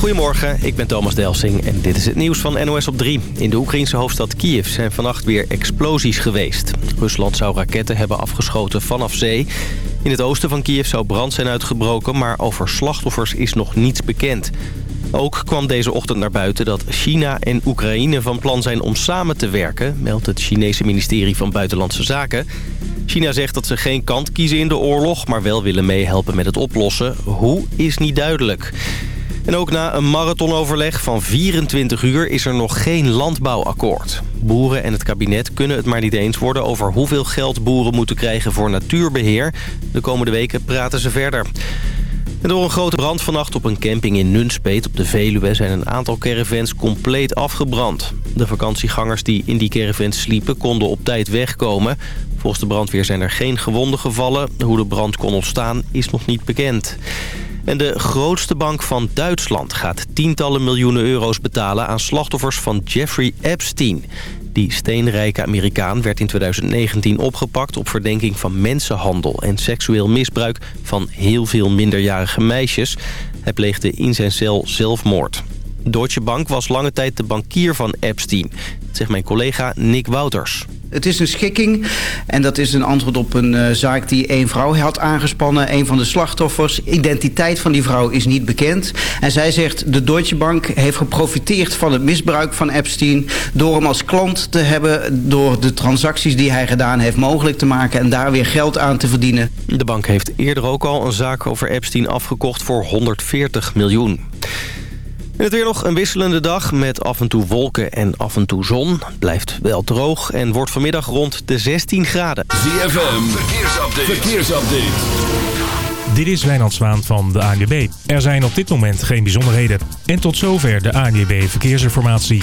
Goedemorgen, ik ben Thomas Delsing en dit is het nieuws van NOS op 3. In de Oekraïnse hoofdstad Kiev zijn vannacht weer explosies geweest. Rusland zou raketten hebben afgeschoten vanaf zee. In het oosten van Kiev zou brand zijn uitgebroken, maar over slachtoffers is nog niets bekend. Ook kwam deze ochtend naar buiten dat China en Oekraïne van plan zijn om samen te werken... meldt het Chinese ministerie van Buitenlandse Zaken. China zegt dat ze geen kant kiezen in de oorlog... maar wel willen meehelpen met het oplossen. Hoe is niet duidelijk. En ook na een marathonoverleg van 24 uur is er nog geen landbouwakkoord. Boeren en het kabinet kunnen het maar niet eens worden over hoeveel geld boeren moeten krijgen voor natuurbeheer. De komende weken praten ze verder. Door een grote brand vannacht op een camping in Nunspeet op de Veluwe... zijn een aantal caravans compleet afgebrand. De vakantiegangers die in die caravans sliepen konden op tijd wegkomen. Volgens de brandweer zijn er geen gewonden gevallen. Hoe de brand kon ontstaan is nog niet bekend. En de grootste bank van Duitsland gaat tientallen miljoenen euro's betalen... aan slachtoffers van Jeffrey Epstein. Die steenrijke Amerikaan werd in 2019 opgepakt op verdenking van mensenhandel en seksueel misbruik van heel veel minderjarige meisjes. Hij pleegde in zijn cel zelfmoord. Deutsche Bank was lange tijd de bankier van Epstein, zegt mijn collega Nick Wouters. Het is een schikking en dat is een antwoord op een uh, zaak die één vrouw had aangespannen. Een van de slachtoffers. Identiteit van die vrouw is niet bekend. En zij zegt de Deutsche Bank heeft geprofiteerd van het misbruik van Epstein... door hem als klant te hebben, door de transacties die hij gedaan heeft mogelijk te maken... en daar weer geld aan te verdienen. De bank heeft eerder ook al een zaak over Epstein afgekocht voor 140 miljoen. En het weer nog een wisselende dag met af en toe wolken en af en toe zon. Het blijft wel droog en wordt vanmiddag rond de 16 graden. ZFM, verkeersupdate. verkeersupdate. Dit is Wijnand Zwaan van de ANWB. Er zijn op dit moment geen bijzonderheden. En tot zover de ANWB Verkeersinformatie.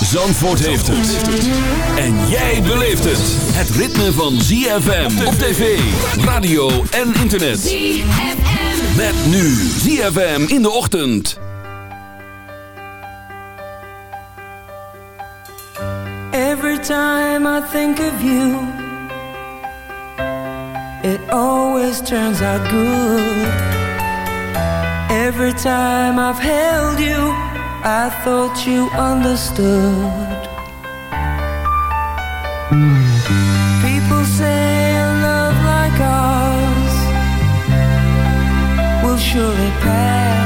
Zandvoort heeft het. En jij beleeft het. Het ritme van ZFM op tv, radio en internet. ZFM. Met nu ZFM in de ochtend. Every time I think of you It always turns out good Every time I've held you I thought you understood. People say a love like ours will surely pass.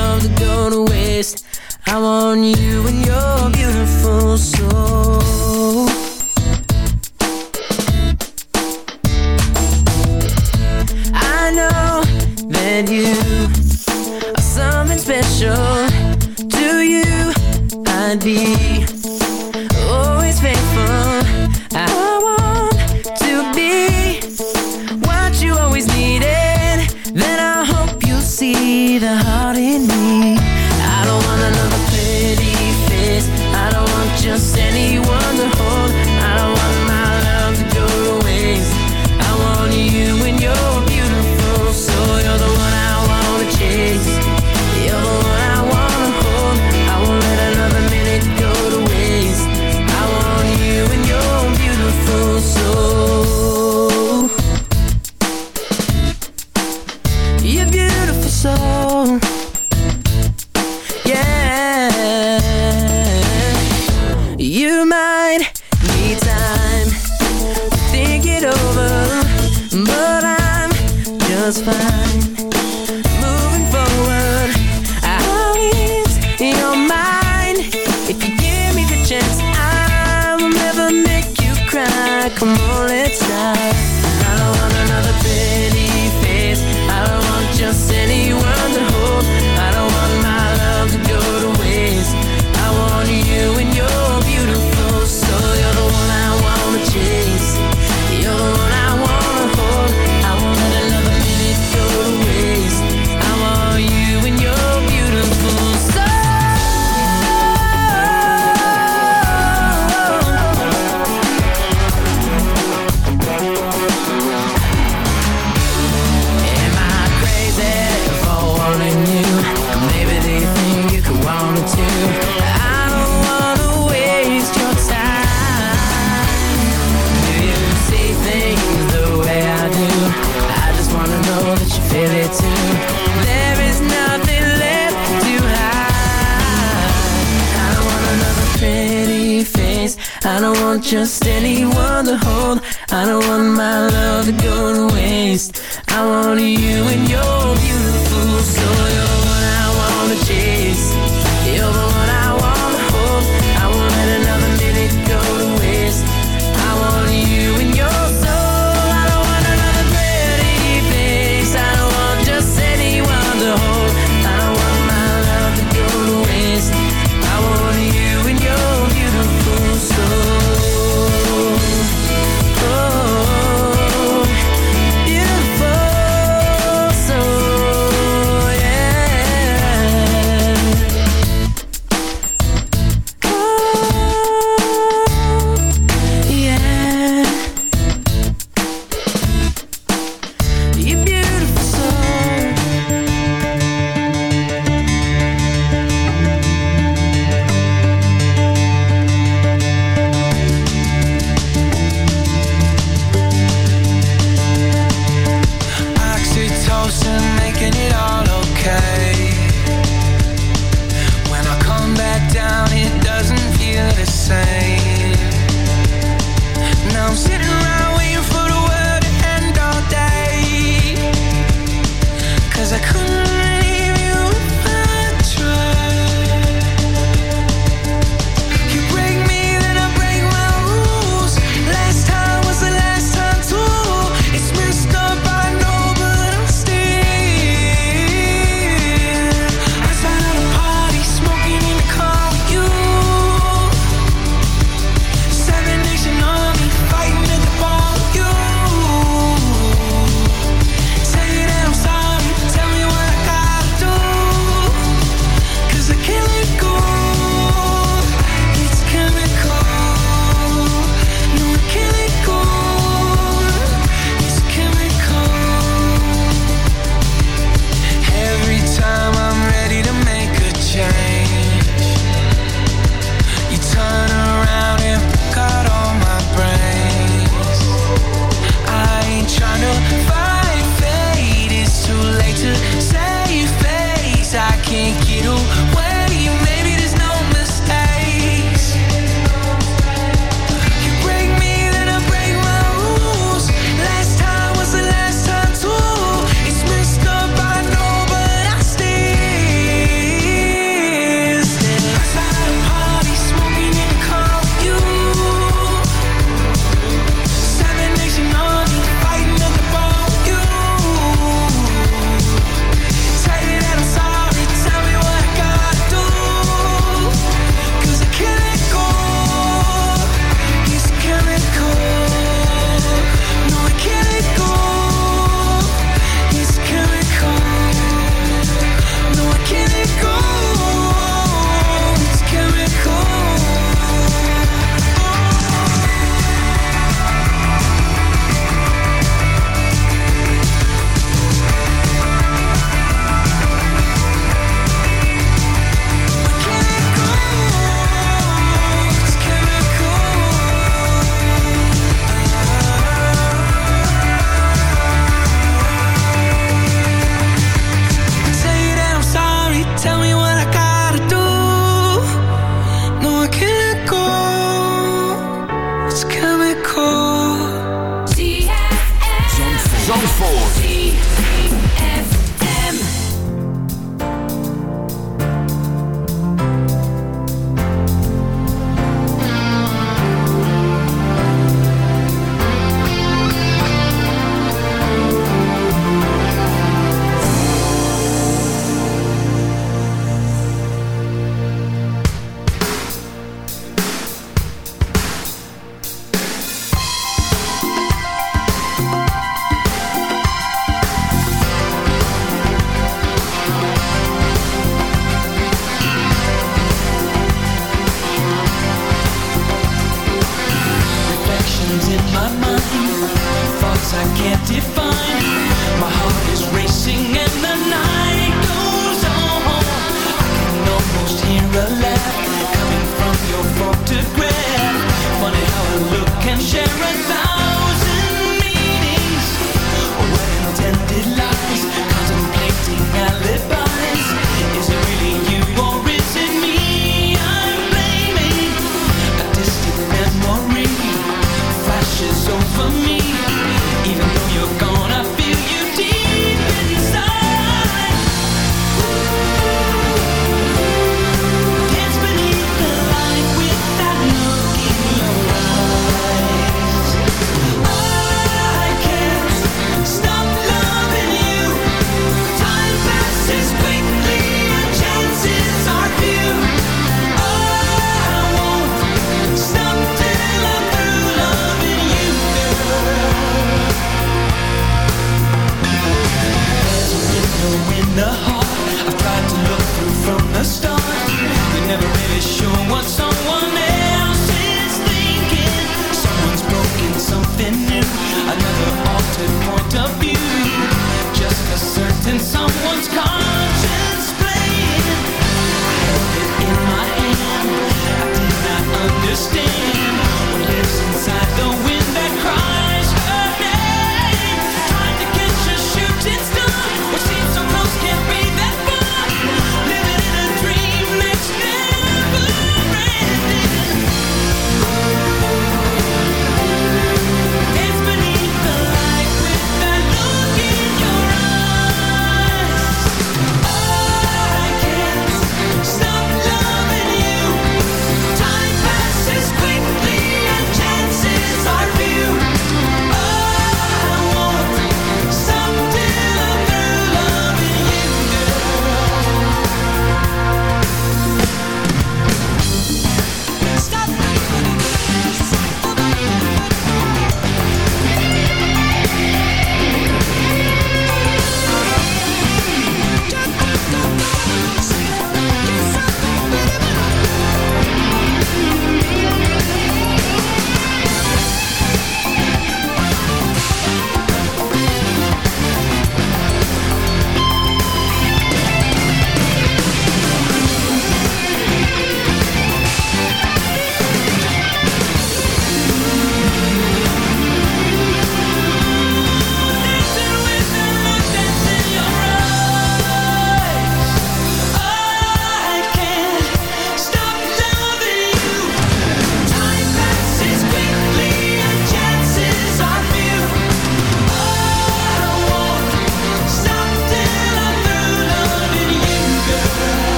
love to go to waste. I want you and your beautiful soul. I know that you are something special To you. I'd be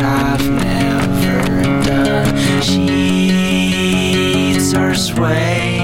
I've never done. She eats her sway.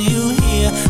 you here.